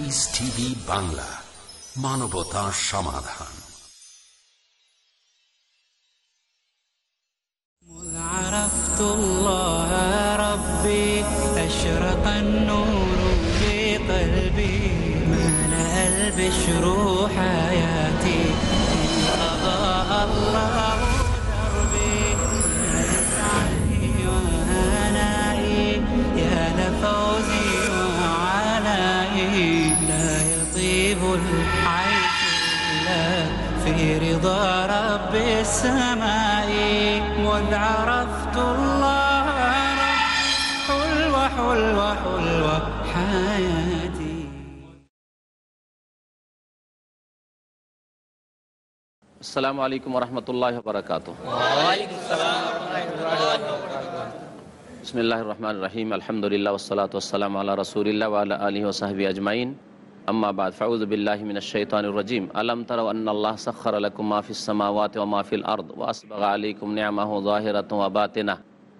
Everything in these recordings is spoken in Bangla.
পিস টিভি বাংলা মানবতা সমাধান مذ আসসালামু আলাইকুম রহমতুল্লাহ বারকাত বিসমিল্লাহ রহমান রহিম আলহামদুলিল্লাহ ওসালাত ওসালাম আল্লাহ রসুলিল্লাহ আল্লাহ আলী ওসাহাবি আজমাইন আম্মা বাদ ফাউজ বিল্লাহ মিন শৈতানুর রাজিম আলম তারাও আন্নাল্লাহ সাক্ষর আলাকুম মাফিস সামাওয়াত ওয়া মাফিল আরদ ওয়া আসবাগা আলাইকুম নিয়ামাহু যাহিরাতান ওয়া বাতিনাহ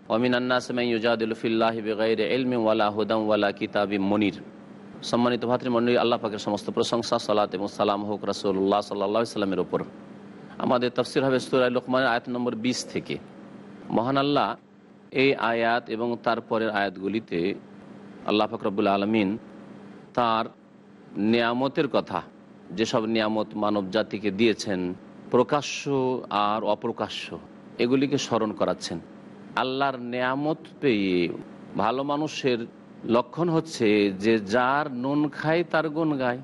ওয়া মিনান নাস মান ইউজাদিলু ফিল্লাহি বিগাইরি ইলমিন ওয়ালা হুদান ওয়ালা কিতাবিম মুনির সম্মানিত ভাতৃমণ্ডলী আল্লাহ পাকের সমস্ত প্রশংসা সালাত এবং সালাম হোক রাসূলুল্লাহ সাল্লাল্লাহু আলাইহি সাল্লামের উপর আমাদের তফসির হবে সুরা লোকমানের আয়াত নম্বর বিশ থেকে। মহান আল্লাহ এই আয়াত এবং তারপরের আয়াতগুলিতে আল্লাহ ফকরবুল আলমিন তার নিয়ামতের কথা, যেসব নিয়ামত মানব জাতিকে দিয়েছেন, প্রকাশ্য আর অপ্রকাশ্য, এগুলিকে স্মরণ করাচ্ছেন। আল্লাহর নিয়ামত পেয়ে ভালো মানুষের লক্ষণ হচ্ছে যে যার নুন খায়, তার গুণ গায়।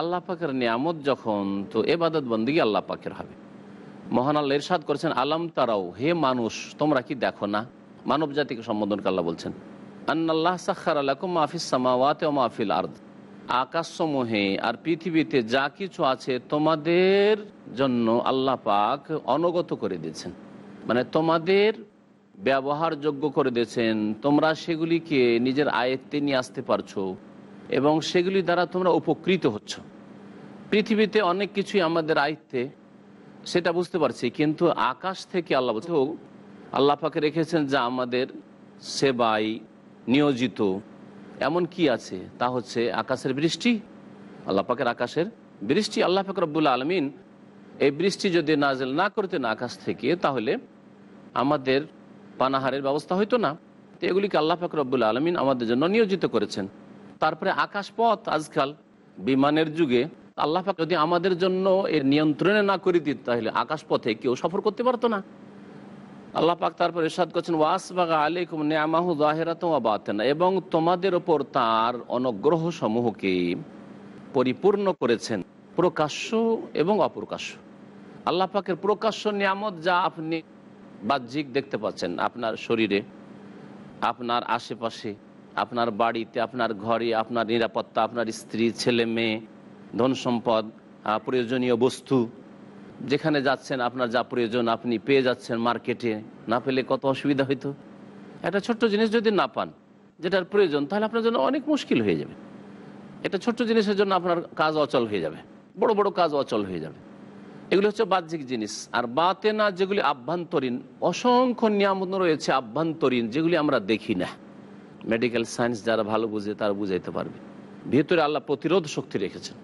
আল্লাহ পাকের নিয়ামত যখন, তো এবাদত বন্দিগি আল্লাহ পাকের হবে। মহান আল্লাহ ইরশাদ করেছেন, আলাম তারাও, হে মানুষ, তোমরা কি দেখো না? মানব জাতিকে সম্বোধন আল্লাহ বলছেন, আন্নাল্লাহ সাক্ষার আলাকুম মাহফিস সামাওয়াত ও মাহফিল আর্দ। আকাশসমূহে আর পৃথিবীতে যা কিছু আছে তোমাদের জন্য আল্লাহ পাক অনগত করে দিয়েছেন। মানে তোমাদের ব্যবহারযোগ্য করে দিয়েছেন। তোমরা সেগুলিকে নিজের আয়ত্তে নিয়ে আসতে পারছ। এবং সেগুলি দ্বারা তোমরা উপকৃত হচ্ছ। পৃথিবীতে অনেক কিছুই আমাদের আয়ত্তে, সেটা বুঝতে পারছি, কিন্তু আকাশ থেকে আল্লাহ বলছে আল্লাহ পাকে রেখেছেন যা আমাদের সেবাই নিয়োজিত। এমন কি আছে? তা হচ্ছে আকাশের বৃষ্টি, আল্লাহ পাকের আকাশের বৃষ্টি। আল্লাহ পাক রব্বুল আলমিন এই বৃষ্টি যদি নাজেল না করতেন আকাশ থেকে, তাহলে আমাদের পানাহারের ব্যবস্থা হইতো না। তো এগুলিকে আল্লাহ পাক রব্বুল আলমিন আমাদের জন্য নিয়োজিত করেছেন। তারপরে আকাশপথ আজকাল বিমানের যুগে, আল্লাহ যদি আমাদের জন্য এর নিয়ন্ত্রণে না করে দিত, তাহলে আকাশপথে কেউ সফর করতে পারতো না। আল্লাহ পাক তারপর ইরশাদ করছেন ওয়াস বাগা আলাইকুম নিয়ামাহু জাহেরাত বাতেনা এবং তোমাদের ওপর তার অনুগ্রহ সমূহকে পরিপূর্ণ করেছেন, প্রকাশ্য এবং অপ্রকাশ্য। আল্লাহ পাকের প্রকাশ্য নিয়ামত যা আপনি বাহ্যিক দেখতে পাচ্ছেন, আপনার শরীরে, আপনার আশেপাশে আপনার বাড়িতে, আপনার ঘরে, আপনার নিরাপত্তা, আপনার স্ত্রী, ছেলে, মেয়ে, ধন সম্পদ প্রয়োজনীয় বস্তু, যেখানে যাচ্ছেন আপনার যা প্রয়োজন আপনি পেয়ে যাচ্ছেন মার্কেটে, না পেলে কত অসুবিধা হইতো? একটা ছোট্ট জিনিস যদি না পান, যেটার প্রয়োজন, তাহলে আপনার জন্য অনেক মুশকিল হয়ে যাবে। একটা ছোট্ট জিনিসের জন্য আপনার কাজ অচল হয়ে যাবে, বড় বড় কাজ অচল হয়ে যাবে। এগুলো হচ্ছে বাহ্যিক জিনিস, আর বাতে না যেগুলি আভ্যন্তরীণ, অসংখ্য নিয়ামত রয়েছে আভ্যন্তরীণ, যেগুলি আমরা দেখি না। মেডিকেল সায়েন্স যারা ভালো বুঝে তারা বুঝাইতে পারবে। ভেতরে আল্লাহ প্রতিরোধ শক্তি রেখেছেন।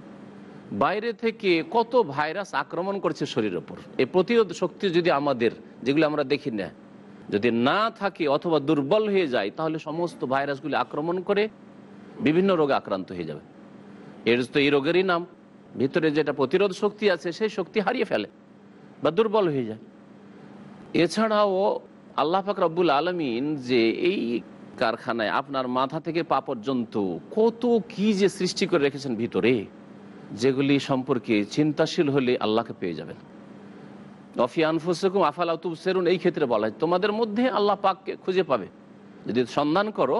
বাইরে থেকে কত ভাইরাস আক্রমণ করছে শরীরের ওপর এই প্রতিরোধ শক্তি যদি আমাদের, যেগুলো আমরা দেখি না, যদি না থাকে অথবা দুর্বল হয়ে যায়, তাহলে সমস্ত ভাইরাসগুলি আক্রমণ করে বিভিন্ন রোগে আক্রান্ত হয়ে যাবে। এর তো এই রোগেরই নাম। ভিতরে যেটা প্রতিরোধ শক্তি আছে, সেই শক্তি হারিয়ে ফেলে বা দুর্বল হয়ে যায়। এছাড়াও আল্লাহ পাক রব্বুল আলমিন যে এই কারখানায় আপনার মাথা থেকে পা পর্যন্ত কত কি যে সৃষ্টি করে রেখেছেন ভিতরে, যেগুলি সম্পর্কে চিন্তাশীল হলে আল্লাহকে পেয়ে যাবেন। অফিয়ান ফুসকুম আফাল সেরুন এই ক্ষেত্রে বলা হয়, তোমাদের মধ্যে আল্লাহ পাককে খুঁজে পাবে। যদি সন্ধান করো,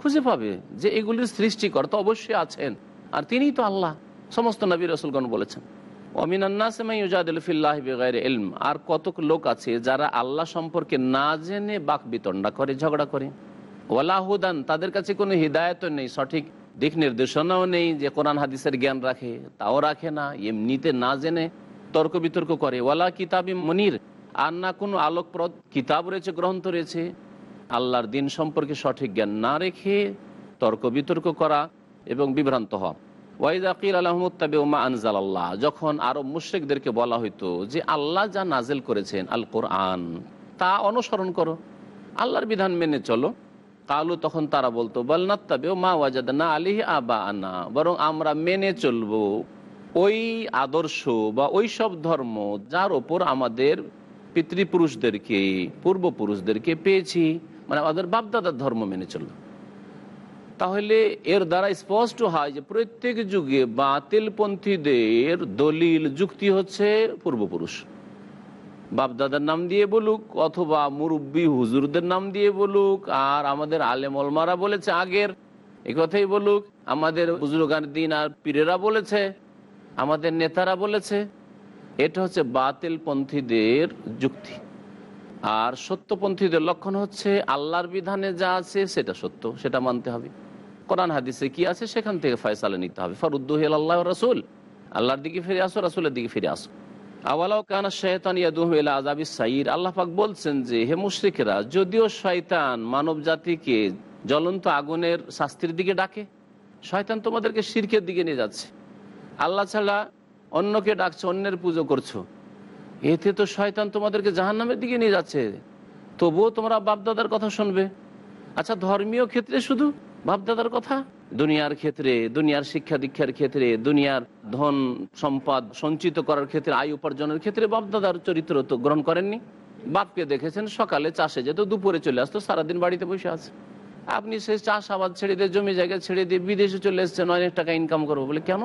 খুঁজে পাবে যে এগুলির সৃষ্টিকর তো অবশ্যই আছেন, আর তিনিই তো আল্লাহ, সমস্ত নবী রসুলগণ বলেছেন। আর কত লোক আছে যারা আল্লাহ সম্পর্কে না জেনে বাক বিতণ্ডা করে, ঝগড়া করে। ওয়ালাহুদান তাদের কাছে কোনো হৃদায়ত নেই, সঠিক দিক নির্দেশনাও নেই যে কোরআন হাদিসের জ্ঞান রাখে, তাও রাখে না, এমনিতে না জেনে তর্ক বিতর্ক করে। ওয়ালা কিতাবি মনির, আর না কোনো আলোকপ্রদ কিতাব রয়েছে, গ্রন্থ রয়েছে। আল্লাহর দিন সম্পর্কে সঠিক জ্ঞান না রেখে তর্ক বিতর্ক করা এবং বিভ্রান্ত হওয়া। ওয়াইদ আকির আলহমুত্তাবে উমা আনজাল আল্লাহ যখন আরব মুশ্রিকদেরকে বলা হইতো যে আল্লাহ যা নাজেল করেছেন আল কোরআন তা অনুসরণ করো। আল্লাহর বিধান মেনে চলো। কালু তখন তারা বলতো বলনাত্তাবে মা ওয়াজাদ না আলিহ আবা আনা বরং আমরা মেনে চলবো ওই আদর্শ বা ওই সব ধর্ম যার ওপর আমাদের পিতৃপুরুষদেরকে, পূর্বপুরুষদেরকে পেয়েছি। মানে আমাদের বাপদাদার ধর্ম মেনে চলবো তাহলে এর দ্বারা স্পষ্ট হয় যে প্রত্যেক যুগে বাতিলপন্থীদের দলিল, যুক্তি হচ্ছে পূর্বপুরুষ। বাপদাদার নাম দিয়ে বলুক, অথবা মুরব্বী হুজুরদের নাম দিয়ে বলুক, আর আমাদের আলেম অলমারা বলেছে আগের। এ কথাই বলুক, আমাদের বুজুর্গান দিন আর পীরেরা বলেছে, আমাদের নেতারা বলেছে, এটা হচ্ছে বাতিলপন্থীদের যুক্তি। আর সত্যপন্থীদের লক্ষণ হচ্ছে আল্লাহর বিধানে যা আছে সেটা সত্য, সেটা মানতে হবে। কোরআন হাদিসে কি আছে সেখান থেকে ফয়সালা নিতে হবে। ফরুদ্দুহিল আল্লাহ রসুল। আল্লাহর দিকে ফিরে আসো, রাসুলের দিকে ফিরে আসো। আওয়ালাও কানা শয়তান ইয়াদুহিল আজাবি সাইর। আল্লাহ পাক বলছেন যে, হে মুশ্রিকেরা, যদিও শয়তান মানব জাতিকে জ্বলন্ত আগুনের শাস্তির দিকে ডাকে, শয়তান তোমাদেরকে শিরকের দিকে নিয়ে যাচ্ছে। আল্লাহ ছাড়া অন্যকে ডাকছে, অন্যের পুজো করছ। এতে তো শয়তান তোমাদেরকে জাহান্নামের দিকে নিয়ে যাচ্ছে। তবুও তোমরা বাপদাদার কথা শুনবে। আচ্ছা ধর্মীয় ক্ষেত্রে শুধু বাপদাদার কথা? দুনিয়ার ক্ষেত্রে, দুনিয়ার শিক্ষা দীক্ষার ক্ষেত্রে, দুনিয়ার ধন সম্পদ সঞ্চিত করার ক্ষেত্রে, আয় উপার্জনের ক্ষেত্রে বাপদাদার চরিত্র তো গ্রহণ করেননি। বাপকে দেখেছেন, সকালে চাষে যেত দুপুরে চলে আসতো, সারাদিন বাড়িতে বসে আছে। আপনি সেই চাষ আবাদ ছেড়ে দিয়ে, জমি জায়গা ছেড়ে দিয়ে বিদেশে চলে এসছেন, অনেক টাকা ইনকাম করব বলে কেন?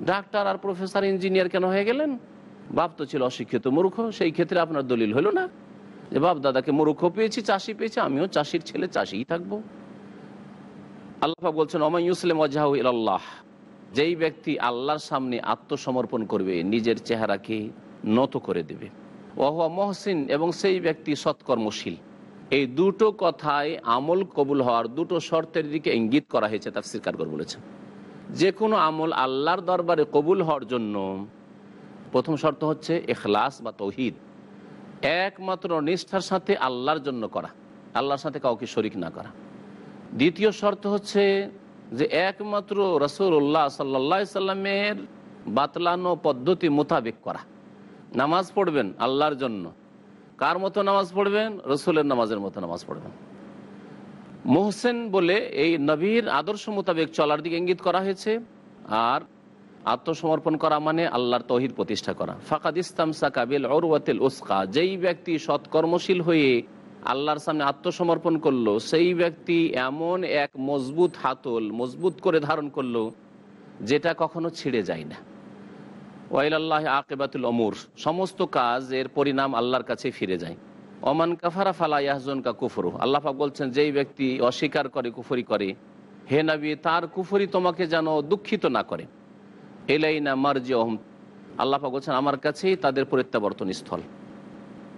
ডাক্তার আর প্রফেসর ইঞ্জিনিয়ার কেন হয়ে গেলেন? বাপ তো ছিল অশিক্ষিত মূর্খ, সেই ক্ষেত্রে আপনার দলিল হলো না। যে বাপ দাদাকে মূর্খ পেয়েছি, চাষি পেয়েছি, আমিও চাষির ছেলে, চাষিই থাকব। আল্লাহ বলছেন অমাই ইউসলেম অজাহ ইল্লাহ যেই ব্যক্তি আল্লাহর সামনে আত্মসমর্পণ করবে, নিজের চেহারাকে নত করে দেবে। ওহুয়া মহসিন এবং সেই ব্যক্তি সৎকর্মশীল। এই দুটো কথায় আমল কবুল হওয়ার দুটো শর্তের দিকে ইঙ্গিত করা হয়েছে তার কারগর বলেছেন। যে কোনো আমল আল্লাহর দরবারে কবুল হওয়ার জন্য, প্রথম শর্ত হচ্ছে এখলাস বা তৌহিদ। একমাত্র নিষ্ঠার সাথে আল্লাহর জন্য করা। আল্লাহর সাথে কাউকে শরিক না করা। দ্বিতীয় শর্ত হচ্ছে যে একমাত্র রসুল্লাহ সাল্লা সাল্লামের বাতলানো পদ্ধতি মোতাবেক করা। নামাজ পড়বেন আল্লাহর জন্য। কার মতো নামাজ পড়বেন? রসুলের নামাজের মতো নামাজ পড়বেন। মোহসেন বলে এই নবীর আদর্শ মোতাবেক চলার দিকে ইঙ্গিত করা হয়েছে। আর আত্মসমর্পণ করা মানে আল্লাহর তহির প্রতিষ্ঠা করা। ফাকাদ ইসলাম সাকাবিল অরওয়াতিল উস্কা। যেই ব্যক্তি সৎকর্মশীল হয়ে আল্লাহর সামনে আত্মসমর্পণ করল, সেই ব্যক্তি এমন এক মজবুত হাতল মজবুত করে ধারণ করল, যেটা কখনো ছিঁড়ে যায় না। ওয়াইল আল্লাহ আকেবাতুল অমুর, সমস্ত কাজ এর পরিণাম আল্লাহর কাছে ফিরে যায়। অমান কাফারা ফালা ইয়াহজন কা কুফরু আল্লাহাক বলছেন, যেই ব্যক্তি অস্বীকার করে, কুফরি করে, হে নবী, তার কুফরি তোমাকে যেন দুঃখিত না করে। এলাই না মার্জি অহম আল্লাহাক বলছেন, আমার কাছেই তাদের প্রত্যাবর্তন স্থল।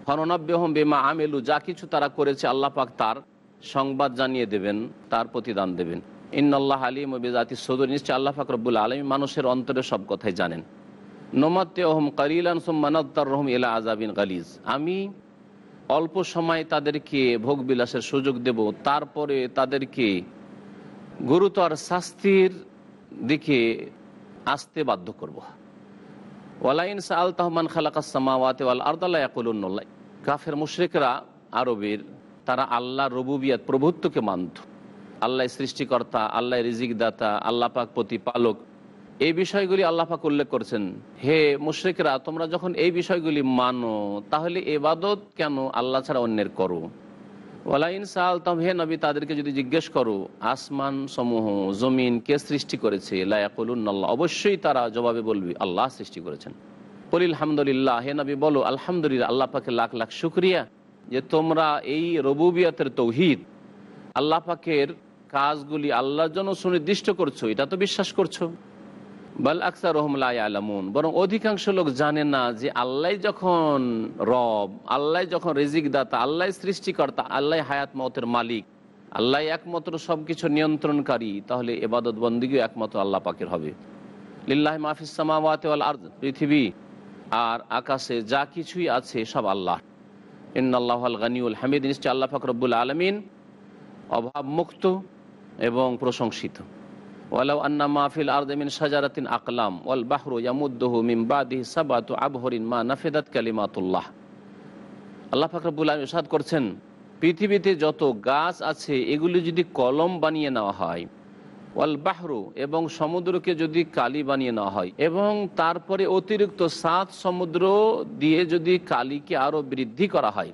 ফননাব্যহম বেমা আমেলু, যা কিছু তারা করেছে আল্লাহ পাক তার সংবাদ জানিয়ে দেবেন, তার প্রতিদান দেবেন। ইন্নআল্লাহ আলিম বেজাতি সদর, নিশ্চয় আল্লাহ পাক রব্বুল আলম মানুষের অন্তরে সব কথাই জানেন। নোমাতে ওহম কালিলান সোম্মানাত্তার রহম এলা আজাবিন গালিজ। আমি অল্প সময় তাদেরকে ভোগ বিলাসের সুযোগ দেব, তারপরে তাদেরকে গুরুতর শাস্তির দিকে আসতে বাধ্য করব। ওয়ালাইন সাল তাহমান খালাকাসামাওয়াতে ওয়াল আর্দাল্লাহ কাফের মুশরিকরা, আরবের, তারা আল্লাহ রবুবিয়াত, প্রভুত্বকে মানত। আল্লাহ সৃষ্টিকর্তা, আল্লাহ রিজিক দাতা আল্লাহ পাক প্রতিপালক। এই বিষয়গুলি আল্লাহ পাক উল্লেখ করছেন। হে মুশরিকরা, তোমরা যখন এই বিষয়গুলি মানো, তাহলে এবাদত কেন আল্লাহ ছাড়া অন্যের করো? ওয়ালাইন সাল তম হে নবী, তাদেরকে যদি জিজ্ঞেস করো, আসমান সমূহ, জমিন কে সৃষ্টি করেছে? লায়াকুল্লাহ অবশ্যই তারা জবাবে বলবি, আল্লাহ সৃষ্টি করেছেন। বলিল হামদুলিল্লাহ হে নবী, বলো, আলহামদুলিল্লাহ, আল্লাহ পাকে লাখ লাখ শুক্রিয়া যে তোমরা এই রবুবিয়াতের তৌহিদ, আল্লাহ পাকের কাজগুলি আল্লাহর জন্য সুনির্দিষ্ট করছ, এটা তো বিশ্বাস করছ? বাল আকসার রহমলা আলামুন বরং অধিকাংশ লোক জানে না যে আল্লাহ যখন রব, আল্লাহ যখন রেজিক দাতা আল্লাহ সৃষ্টিকর্তা, আল্লাহ হায়াত মতের মালিক, আল্লাহ একমাত্র সব কিছু নিয়ন্ত্রণকারী, তাহলে এবাদত বন্দিগিও একমাত্র আল্লাহ পাকের হবে। লিল্লাহ মাহফিসামাওয়াত আর পৃথিবী আর আকাশে যা কিছুই আছে সব আল্লাহ। ইন্নআল্লাহ আল গানিউল হামিদ নিশ্চয় আল্লাহ ফাকরবুল আলমিন অভাবমুক্ত এবং প্রশংসিত। ওয়ালাউ আন্না মাহফিল আর্দমিন সাজারাতিন আকলাম, ওয়াল বাহরু ইয়ামুদ্দহু মিম বাদিহি সাবাতু আবহরিন মা নাফিদাত কালিমাতুল্লাহ। আল্লাহ ফাকরাবুল আলম ইরশাদ করছেন, পৃথিবীতে যত গাছ আছে, এগুলি যদি কলম বানিয়ে নেওয়া হয় বাহরু, এবং সমুদ্রকে যদি কালি বানিয়ে নেওয়া হয়, এবং তারপরে অতিরিক্ত সাত সমুদ্র দিয়ে যদি কালিকে আরও বৃদ্ধি করা হয়,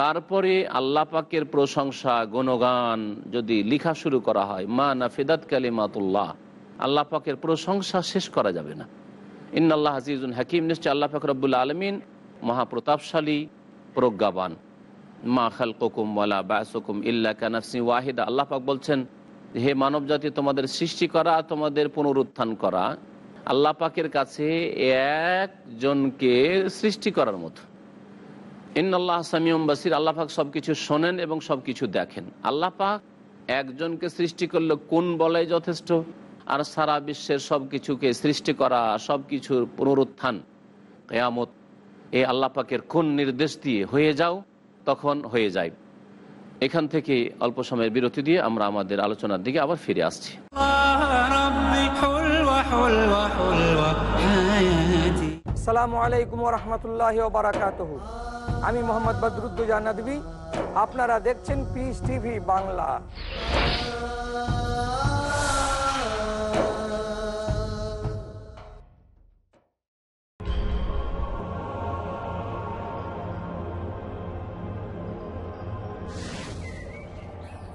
তারপরে আল্লাহ পাকের প্রশংসা, গুণগান যদি লিখা শুরু করা হয়, মা না নাফিদাত কালিমাতুল্লাহ, আল্লাহ পাকের প্রশংসা শেষ করা যাবে না। ইন্নাল্লাহ আজিজুল হাকিম, নিশ্চয় আল্লাহ পাক রব্বুল আলমিন মহাপ্রতাপশালী, প্রজ্ঞাবান। মা খাল খালকুম ওয়ালা বাসুকুম ইল্লা কানাফসি ওয়াহিদা। আল্লাহ পাক বলছেন হে মানব জাতি তোমাদের সৃষ্টি করা, তোমাদের পুনরুত্থান করা, আল্লাহ পাকের কাছে একজনকে সৃষ্টি করার মতো। ইন্নআল্লাহ সামিউম বাসির, আল্লাহ পাক সব কিছু শোনেন এবং সব কিছু দেখেন। আল্লাহ পাক একজনকে সৃষ্টি করলে কোন বলাই যথেষ্ট? আর সারা বিশ্বের সব কিছুকে সৃষ্টি করা সব কিছুর পুনরুত্থান কেয়ামত এই আল্লাহ পাকের কোন নির্দেশ দিয়ে হয়ে যাও, তখন হয়ে যায়। এখান থেকে অল্প সময়ের বিরতি দিয়ে আমরা আমাদের আলোচনার দিকে আবার ফিরে আসছি। সালামু আলাইকুম রহমতুল্লাহ বারাকাত আমি মোহাম্মদ বদরুদ্দুজা নদী আপনারা দেখছেন piece TV Bangla.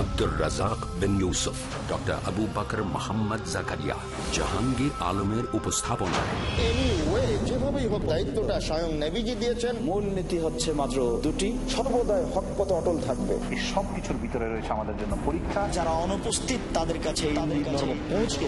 Abdur Razzak bin Yusuf doctor Abu Bakr Mohammad Zakaria Jahangir আলমের উপস্থাপনায় যেভাবেই হোক দায়িত্বটা স্বয়ং নেভিজি দিয়েছেন মূল নীতি হচ্ছে মাত্র দুটি। সর্বদাই হক পথে অটল থাকবে। এই ভিতরে রয়েছে আমাদের জন্য পরীক্ষা। যারা অনুপস্থিত তাদের কাছে পৌঁছে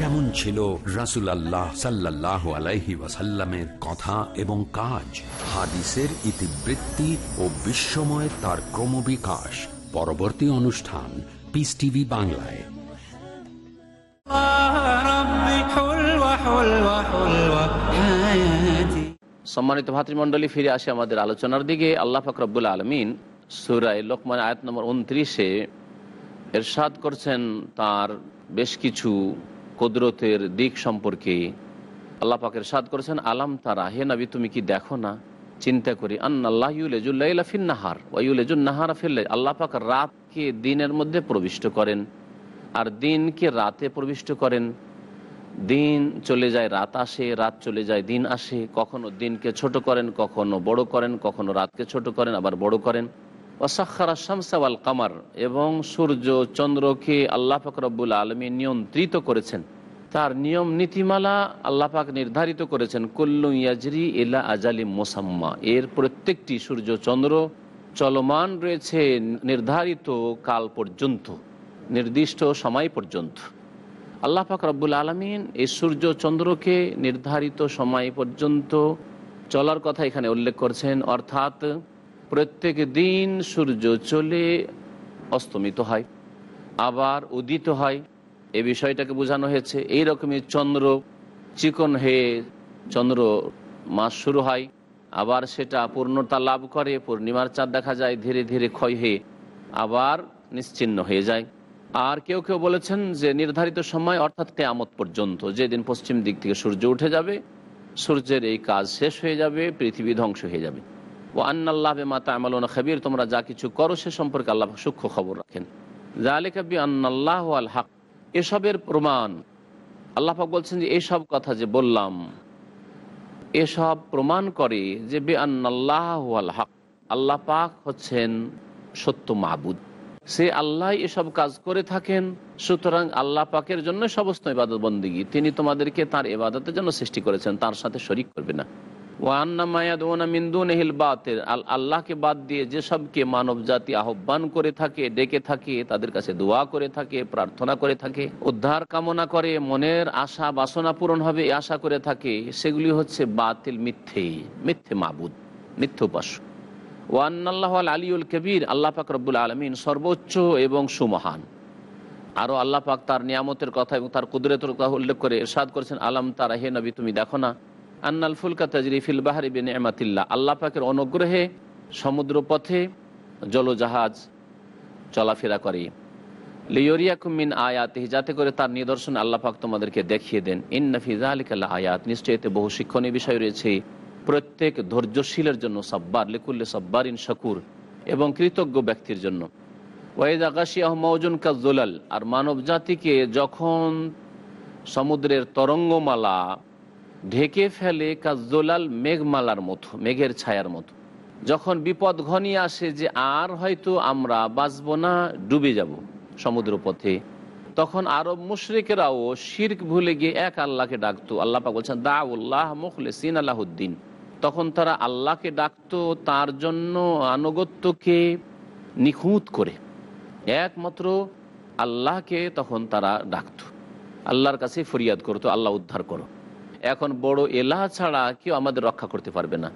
কেমন ছিল রাসুল আল্লাহ সাল্লাহ আলাইহি ওয়াসাল্লামের কথা এবং কাজ? হাদিসের ইতিবৃত্তি ও বিশ্বময় তার ক্রমবিকাশ। পরবর্তী অনুষ্ঠান পিস টিভি বাংলায়। সম্মানিত ভাতৃমণ্ডলী, ফিরে আসে আমাদের আলোচনার দিকে। আল্লাহ ফকরবুল আলমিন সুরাই লোকমান আয়াত নম্বর উনত্রিশে এরশাদ করছেন তার বেশ কিছু কুদরতের দিক সম্পর্কে। আল্লাহ পাকের সাদ করেছেন, আলাম তারা, হে নবী, তুমি কি দেখো না? চিন্তা করি, আন্নাল্লাহ ইউলেজুল্লাহ ফিন নাহার ওয়ুলেজুল নাহার ফিল্লে আল্লাহ পাক রাতকে দিনের মধ্যে প্রবিষ্ট করেন, আর দিনকে রাতে প্রবিষ্ট করেন। দিন চলে যায়, রাত আসে, রাত চলে যায়, দিন আসে, কখনো দিনকে ছোট করেন, কখনো বড় করেন, কখনো রাতকে ছোট করেন, আবার বড় করেন। ওসাক্ষারা শামসাওয়াল কামার, এবং সূর্য, চন্দ্রকে আল্লাহ ফকরবুল আলমী নিয়ন্ত্রিত করেছেন। তার নিয়ম নীতিমালা আল্লাহ পাক নির্ধারিত করেছেন, কুল্লু ইয়াজরি এলা আজালি মোসাম্মা। এর প্রত্যেকটি সূর্য চন্দ্র চলমান রয়েছে নির্ধারিত কাল পর্যন্ত, নির্দিষ্ট সময় পর্যন্ত। আল্লাহ পাক রব্বুল আলমিন এই সূর্য চন্দ্রকে নির্ধারিত সময় পর্যন্ত চলার কথা এখানে উল্লেখ করছেন, অর্থাৎ প্রত্যেক দিন সূর্য চলে অস্তমিত হয়, আবার উদিত হয়। এই বিষয়টাকে বোঝানো হয়েছে। এই রকমই চন্দ্র চিকন হয়ে চন্দ্র মাস শুরু হয়, আবার সেটা পূর্ণতা লাভ করে, পূর্ণিমার চাঁদ দেখা যায়, ধীরে ধীরে ক্ষয় হয়ে আবার নিশ্চিন্ন হয়ে যায়। আর কেউ কেউ বলেছেন যে নির্ধারিত সময়, অর্থাৎ কেয়ামত পর্যন্ত, যেদিন পশ্চিম দিক থেকে সূর্য উঠে যাবে, সূর্যের এই কাজ শেষ হয়ে যাবে, পৃথিবী ধ্বংস হয়ে যাবে। ও আন্নাল্লাহ মাতা আমলনা খাবির, তোমরা যা কিছু করো, সে সম্পর্কে আল্লাহ সূক্ষ্ম খবর রাখেন। জালেকাবি আন্নাল্লাহ আল হক এসবের প্রমাণ। আল্লাহ পাক বলছেন যে এইসব কথা যে বললাম, এসব প্রমাণ করে যে বে আন্নাল্লাহ হক। আল্লাহ পাক হচ্ছেন সত্য মাহবুদ সে আল্লাহ এসব কাজ করে থাকেন, সুতরাং আল্লাহ পাকের জন্য সমস্ত ইবাদত বন্দিগি তিনি তোমাদেরকে তার ইবাদতের জন্য সৃষ্টি করেছেন, তার সাথে শরিক করবে না। আল্লাহকে বাদ দিয়ে যেসবকে মানব জাতি আহ্বান করে থাকে, ডেকে থাকে, তাদের কাছে দোয়া করে থাকে, প্রার্থনা করে থাকে, উদ্ধার কামনা করে, মনের আশা বাসনা পূরণ হবে আশা করে থাকে, সেগুলি হচ্ছে বাতিল, মিথ্যে মিথ্যে মাবুদ, মিথ্যে উপাস্য। ওয়ান্নাল্লাহ আল আলিউল কবির, আল্লাহ পাক আলমিন সর্বোচ্চ এবং সুমহান। আরও আল্লাহ পাক তার নিয়ামতের কথা এবং তার কুদরতের কথা উল্লেখ করে এরশাদ করেছেন, আলম তারা, হে নবী, তুমি দেখো না আন্নাল ফুলকা তাজরি ফিল বাহারি বিন এমাতিল্লা আল্লাহ পাকের অনুগ্রহে সমুদ্র পথে জলজাহাজ চলাফেরা করে। লিওরিয়া কুমিন আয়াত যাতে করে তার নিদর্শন আল্লাহ পাক তোমাদেরকে দেখিয়ে দেন। ইন্নফিজা আলিকাল্লা আয়াত নিশ্চয়ই এতে বহু শিক্ষণীয় বিষয় রয়েছে। প্রত্যেক ধৈর্যশীলের জন্য সব্বার, লিকুল্লে সব্বার ইন শকুর এবং কৃতজ্ঞ ব্যক্তির জন্য। ওয়াইদ আকাশি আহমৌজুন কাজোলাল আর মানব জাতিকে যখন সমুদ্রের তরঙ্গমালা ঢেকে ফেলে কাজোলাল মেঘমালার মতো, মেঘের ছায়ার মতো। যখন বিপদ ঘনিয়ে আসে যে আর হয়তো আমরা বাঁচব না, ডুবে যাব সমুদ্র পথে তখন আরব মুশরিকেরাও শির্ক ভুলে গিয়ে এক আল্লাহকে ডাকতো। আল্লাহ পাক বলছেন দা উল্লাহ মুখলে সিন আল্লাহদ্দিন তখন তারা আল্লাহকে ডাকতো, তার জন্য আনুগত্যকে নিখুঁত করে। একমাত্র আল্লাহকে তখন তারা ডাকত। আল্লাহর কাছে ফরিয়াদ করতো, আল্লাহ উদ্ধার করো। এখন বড় এলাহ ছাড়া কেউ আমাদের রক্ষা করতে পারবে না।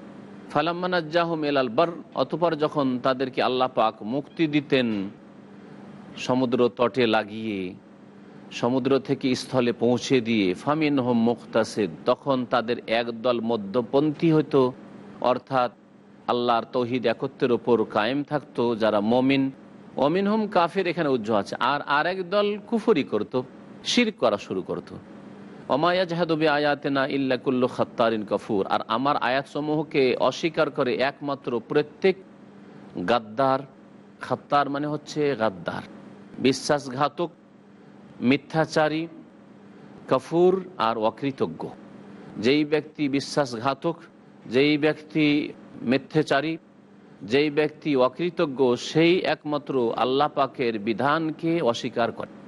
ফালাম্মানাজ্জাহম এলাল বার, অতপর যখন তাদেরকে আল্লাহ পাক মুক্তি দিতেন, সমুদ্র তটে লাগিয়ে, সমুদ্র থেকে স্থলে পৌঁছে দিয়ে ফামিন হোম মুক্তাসেদ তখন তাদের একদল মধ্যপন্থী হতো অর্থাৎ আল্লাহর তৌহিদ একত্রের ওপর কায়েম থাকতো যারা মমিন। অমিন হোম কাফের এখানে উজ্জ্ব আছে। আর আরেক দল কুফরি করত শির করা শুরু করত। অমায়া জাহাদবি আয়াতে না ইল্লাকুল্লু খত্তারিন কফুর। আর আমার আয়াতসমূহকে অস্বীকার করে একমাত্র প্রত্যেক গাদ্দার, খত্তার মানে হচ্ছে গাদ্দার। বিশ্বাসঘাতক, মিথ্যাচারী, কফুর আর অকৃতজ্ঞ। যেই ব্যক্তি বিশ্বাসঘাতক, যেই ব্যক্তি মিথ্যাচারী, যেই ব্যক্তি অকৃতজ্ঞ, সেই একমাত্র আল্লাহ পাকের বিধানকে অস্বীকার করে।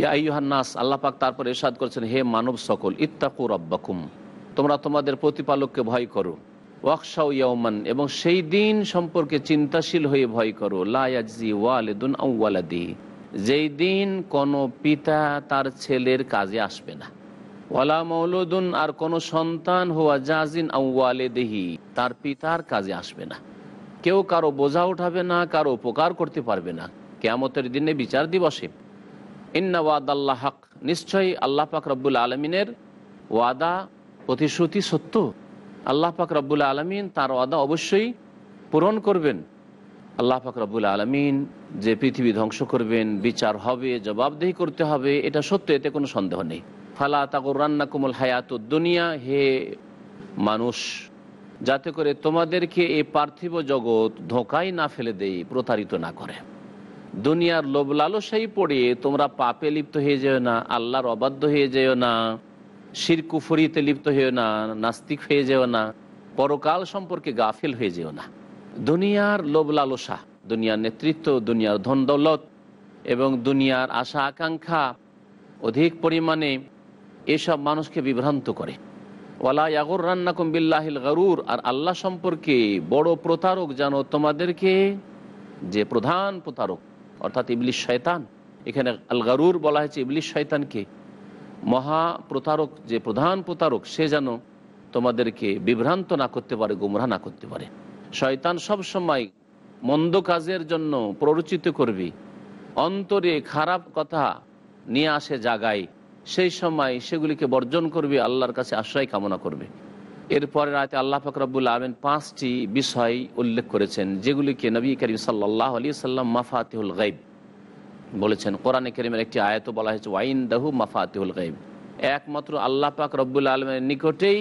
ইয়াহান্নাস আল্লাহ পাক তারপর এরশাদ করছেন, হে মানব সকল ইত্তাকুর আব্বাকুম তোমরা তোমাদের প্রতিপালককে ভয় করো। ওয়াকশাউ ইয়ামান এবং সেই দিন সম্পর্কে চিন্তাশীল হয়ে ভয় করো। লায়াজি ওয়ালেদুন আউ্লাদি যেই দিন কোনো পিতা তার ছেলের কাজে আসবে না। ওয়ালা মৌলুদুন আর কোনো সন্তান হওয়া জাজিন আউ্বালে দেহি তার পিতার কাজে আসবে না। কেউ কারও বোঝা উঠাবে না, কারও উপকার করতে পারবে না। কেয়ামতের দিনে বিচার দিবসে ইন্না ওয়াদ আল্লাহ হক। নিশ্চয়ই আল্লাহ পাক রব্বুল আলমিনের ওয়াদা প্রতিশ্রুতি সত্য। আল্লাহ পাক রব্বুল আলমিন তার ওয়াদা অবশ্যই পূরণ করবেন। আল্লাহ পাক রব্বুল আলমিন যে পৃথিবী ধ্বংস করবেন, বিচার হবে, জবাবদেহি করতে হবে, এটা সত্য, এতে কোনো সন্দেহ নেই। ফালা তাকুর রান্না কুমল হায়াত দুনিয়া, হে মানুষ, যাতে করে তোমাদেরকে এই পার্থিব জগৎ ধোকাই না ফেলে দেয় প্রতারিত না করে। দুনিয়ার লোভ লালসাই পড়ে তোমরা পাপে লিপ্ত হয়ে যেও না, আল্লাহর অবাধ্য হয়ে যেও না শিরকুফরিতে লিপ্ত হয়েও না, নাস্তিক হয়ে যেও না, পরকাল সম্পর্কে গাফিল হয়ে যেও না। দুনিয়ার লোভ লালসা দুনিয়ার নেতৃত্ব, দুনিয়ার ধন দৌলত এবং দুনিয়ার আশা আকাঙ্ক্ষা অধিক পরিমাণে এসব মানুষকে বিভ্রান্ত করে। ওয়ালা ইয়াগুর রান্নাকুম বিল্লাহিল গরুর, আর আল্লাহ সম্পর্কে বড় প্রতারক জানো তোমাদেরকে, যে প্রধান প্রতারক অর্থাৎ ইবলিশ শয়তান। এখানে আল গরুর বলা হয়েছে, ইবলিশ শয়তানকে মহা প্রতারক, যে প্রধান প্রতারক, সে যেন তোমাদেরকে বিভ্রান্ত না করতে পারে গুমরা না করতে পারে। শয়তান সব সময় মন্দ কাজের জন্য প্ররোচিত করবে। অন্তরে খারাপ কথা নিয়ে আসে জাগায়, সেই সময় সেগুলিকে বর্জন করবে, আল্লাহর কাছে আশ্রয় কামনা করবে। এরপরে রাতে আল্লাহ ফকরাবুল আলমেন পাঁচটি বিষয় উল্লেখ করেছেন, যেগুলিকে নবী করিম সাল্লাহ আলী সাল্লাম মাফাতিহুল গাইব বলেছেন। কোরআনে করিমের একটি আয়ত বলা হয়েছে ওয়াইন দাহু মাফাতিহুল গাইব একমাত্র আল্লাহ পাক রব্বুল আলমের নিকটেই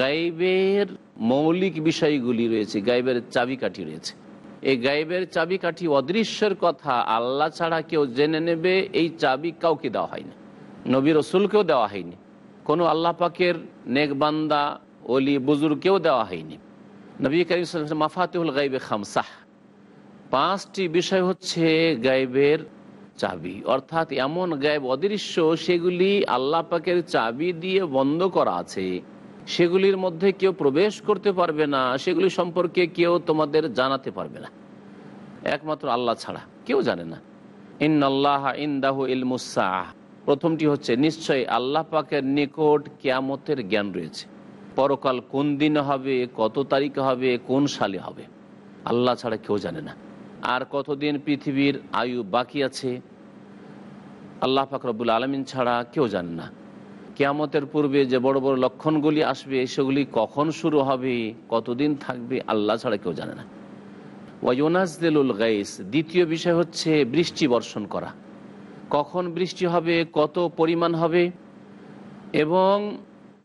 গাইবের মৌলিক বিষয়গুলি রয়েছে গাইবের চাবিকাঠি রয়েছে। এই গাইবের চাবিকাঠি অদৃশ্যের কথা আল্লাহ ছাড়া কেউ জেনে নেবে, এই চাবি কাউকে দেওয়া হয়নি, নবী রসুলকেও দেওয়া হয়নি। কোনো আল্লাহ পাকের নেকবান্দা অলি বুজুর্গকেও দেওয়া হয়নি। নবী করিম মাফাতিহুল গাইবে খামসাহ। পাঁচটি বিষয় হচ্ছে গাইবের চাবি। অর্থাৎ এমন গায়েব অদৃশ্য, সেগুলি আল্লাহ পাকের চাবি দিয়ে বন্ধ করা আছে। সেগুলির মধ্যে কেউ প্রবেশ করতে পারবে না, সেগুলি সম্পর্কে কেউ তোমাদের জানাতে পারবে না। একমাত্র আল্লাহ ছাড়া, কেউ জানে না। ইন্নআল্লাহ ইন্দাহু ইলমুসাহ প্রথমটি হচ্ছে নিশ্চয় আল্লাহ পাকের নিকট কেয়ামতের জ্ঞান রয়েছে। পরকাল কোন দিনে হবে, কত তারিখে হবে, কোন সালে হবে? আল্লাহ ছাড়া কেউ জানে না। আর কতদিন পৃথিবীর আয়ু বাকি আছে, আল্লাহ ফাকরবুল আলমিন ছাড়া কেউ জানে না। কেয়ামতের পূর্বে যে বড় বড় লক্ষণগুলি আসবে, সেগুলি কখন শুরু হবে, কতদিন থাকবে, আল্লাহ ছাড়া কেউ জানে না। ওয়াইনাজদুল গাইস, দ্বিতীয় বিষয় হচ্ছে বৃষ্টি বর্ষণ করা। কখন বৃষ্টি হবে, কত পরিমাণ হবে, এবং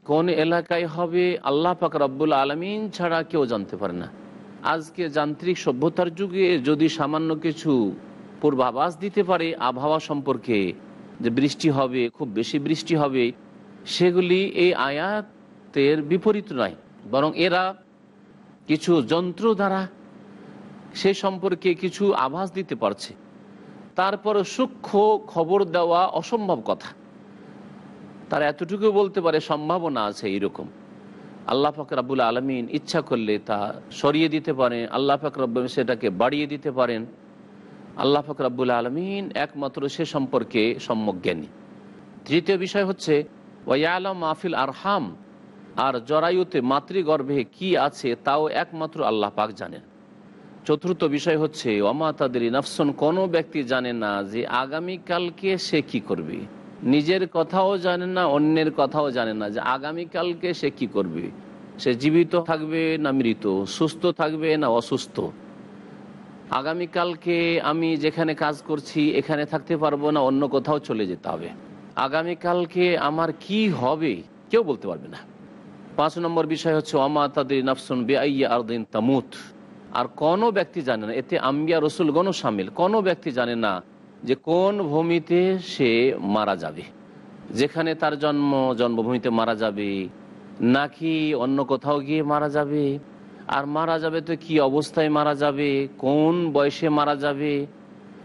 কোন এলাকায় হবে, আল্লাহ পাক রব্বুল আলমিন ছাড়া কেউ জানতে পারে না। আজকে যান্ত্রিক সভ্যতার যুগে যদি সামান্য কিছু পূর্বাভাস দিতে পারে আবহাওয়া সম্পর্কে, যে বৃষ্টি হবে, খুব বেশি বৃষ্টি হবে, সেগুলি এই আয়াতের বিপরীত নয়। বরং এরা কিছু যন্ত্র দ্বারা সে সম্পর্কে কিছু আভাস দিতে পারছে। তারপরে সূক্ষ্ম খবর দেওয়া অসম্ভব কথা। তারা এতটুকু বলতে পারে সম্ভাবনা আছে এইরকম। আল্লাহ ফাকরাবুল আলমিন ইচ্ছা করলে তা সরিয়ে দিতে পারেন, আল্লাহ ফাকরাব সেটাকে বাড়িয়ে দিতে পারেন। আল্লাহ ফাকরাবুল আলমিন একমাত্র সে সম্পর্কে সম্যক জ্ঞানী। তৃতীয় বিষয় হচ্ছে ওয়ালাম মাহফিল আরহাম, আর জরায়ুতে মাতৃগর্ভে কি আছে তাও একমাত্র আল্লাহ পাক জানেন। চতুর্থ বিষয় হচ্ছে অমা তাদের নাফসন, কোনো ব্যক্তি জানে না যে আগামীকালকে সে কি করবে। নিজের কথাও জানে না, অন্যের কথাও জানে না যে আগামীকালকে সে কি করবে? সে জীবিত থাকবে না মৃত? সুস্থ থাকবে না অসুস্থ? আগামীকালকে আমি যেখানে কাজ করছি, এখানে থাকতে পারব না, অন্য কোথাও চলে যেতে হবে। আগামীকালকে আমার কি হবে, কেউ বলতে পারবে না। পাঁচ নম্বর বিষয় হচ্ছে অমা তাদের নাফসুন বেআইয়া আর দিন তামুত। আর কোনো ব্যক্তি জানে না, এতে আম্বিয়া রসুলগণও সামিল। কোনো ব্যক্তি জানে না যে কোন ভূমিতে সে মারা যাবে যেখানে তার জন্ম জন্মভূমিতে মারা যাবে নাকি অন্য কোথাও গিয়ে মারা যাবে আর মারা যাবে তো কি অবস্থায় মারা যাবে কোন বয়সে মারা যাবে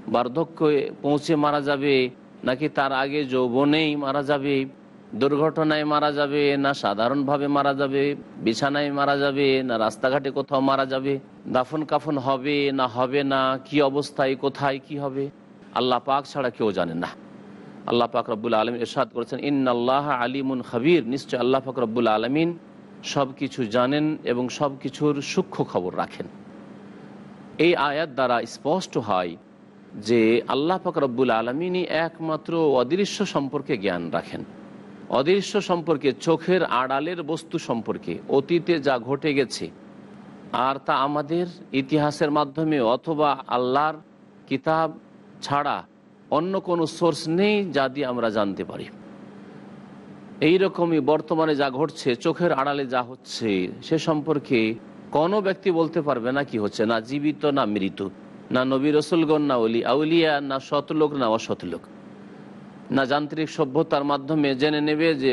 বার্ধক্যে পৌঁছে মারা যাবে নাকি তার আগে যৌবনেই মারা যাবে দুর্ঘটনায় মারা যাবে না সাধারণভাবে মারা যাবে বিছানায় মারা যাবে না রাস্তাঘাটে কোথাও মারা যাবে দাফন কাফন হবে না হবে না কি অবস্থায় কোথায় কি হবে আল্লাহ পাক ছাড়া কেউ জানে না। আল্লাহ পাক রব্বুল আলমিন এরশাদ করেছেন ইন আল্লাহ আলিমুন খাবির। নিশ্চয় আল্লাহ পাক রব্বুল আলমিন সব কিছু জানেন এবং সব কিছুর সূক্ষ্ম খবর রাখেন। এই আয়াত দ্বারা স্পষ্ট হয় যে আল্লাহ পাক রব্বুল আলমিনই একমাত্র অদৃশ্য সম্পর্কে জ্ঞান রাখেন। অদৃশ্য সম্পর্কে, চোখের আড়ালের বস্তু সম্পর্কে, অতীতে যা ঘটে গেছে আর তা আমাদের ইতিহাসের মাধ্যমে অথবা আল্লাহর কিতাব ছাড়া অন্য কোনো সোর্স নেই যা দিয়ে আমরা জানতে পারি। এই রকমই বর্তমানে যা ঘটছে, চোখের আড়ালে যা হচ্ছে, সে সম্পর্কে কোনো ব্যক্তি বলতে পারবে না কি হচ্ছে, না জীবিত, না মৃত, না নবী রসুলগণ, না অলি আউলিয়া, না শতলোক না অসতলোক না যান্ত্রিক সভ্যতার মাধ্যমে জেনে নেবে যে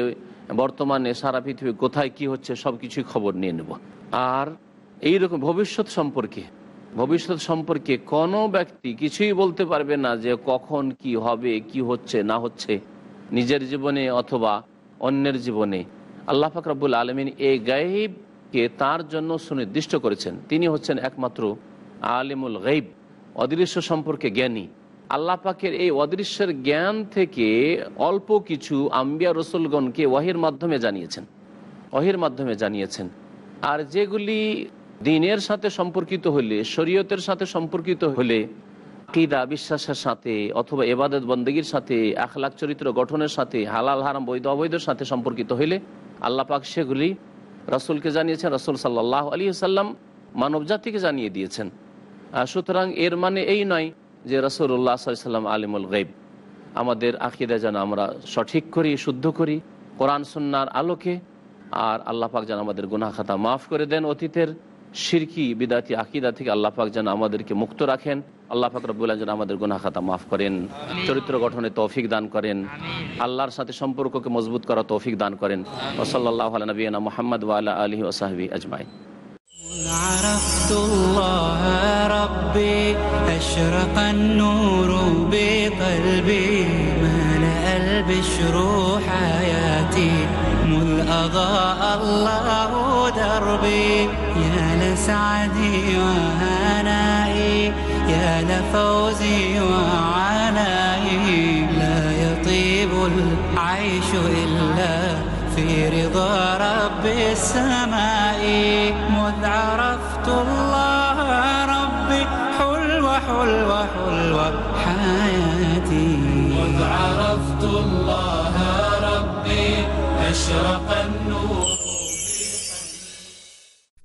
বর্তমানে সারা পৃথিবী কোথায়, কি হচ্ছে সব কিছুই খবর নিয়ে নেব। আর এই রকম ভবিষ্যৎ সম্পর্কে ভবিষ্যৎ সম্পর্কে কোনো ব্যক্তি কিছুই বলতে পারবে না যে কখন কি হবে, কি হচ্ছে, না হচ্ছে, নিজের জীবনে অথবা অন্যের জীবনে। আল্লাহ ফাকরাবুল আলমিন এই গাইবকে তার জন্য সুনির্দিষ্ট করেছেন। তিনি হচ্ছেন একমাত্র আলিমুল গাইব অদৃশ্য সম্পর্কে জ্ঞানী। আল্লাহ পাকের এই অদৃশ্যের জ্ঞান থেকে অল্প কিছু আম্বিয়া রসুলগণকে ওয়াহির মাধ্যমে জানিয়েছেন। ওয়াহির মাধ্যমে জানিয়েছেন। আর যেগুলি দিনের সাথে সম্পর্কিত হলে শরীয়তের সাথে সম্পর্কিত হলে কিদা বিশ্বাসের সাথে অথবা এবাদত বন্দগীর সাথে আখলাখ চরিত্র গঠনের সাথে, হালাল, হারাম, বৈধ, অবৈধের সাথে সম্পর্কিত হইলে, আল্লাহ পাক সেগুলি রসুলকে জানিয়েছেন, রসুল সাল্লাহ আলী সাল্লাম মানব জাতিকে জানিয়ে দিয়েছেন। সুতরাং এর মানে এই নয় যে রসুল্লাহ সাল্লাম আলিমুল গাইব আমাদের আকিদা যেন আমরা সঠিক করি, শুদ্ধ করি, কোরআন, সুন্নার আলোকে, আর আল্লাহ পাক যেন আমাদের গুনাহ খাতা মাফ করে দেন অতীতের শিরকি বিদাতি আকিদা থেকে আল্লাহ পাক যেন আমাদেরকে মুক্ত রাখেন আল্লাহ পাক রব্বুল্লাহ যেন আমাদের গুনাহ খাতা মাফ করেন চরিত্র গঠনে তৌফিক দান করেন আল্লাহর সাথে সম্পর্ককে মজবুত করা তৌফিক দান করেন ওসল্লাহ নবীনা মোহাম্মদ ওয়ালা আলহি ওসাহাবি আজমাই عرفت الله ربي أشرق النور بقلبي ملأ البشر حياتي مذ أضاء الله دربي لسعدي وهنائي يا لفوزي وعنائي لا يطيب العيش إلا في رضا رب السماء. مذ عرفت الله ربي حلوة حلوة حلوة حياتي. مذ عرفت الله ربي أشرق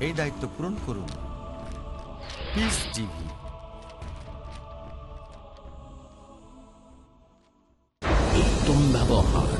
এই দায়িত্ব পূরণ করুন। উত্তম ব্যবহার।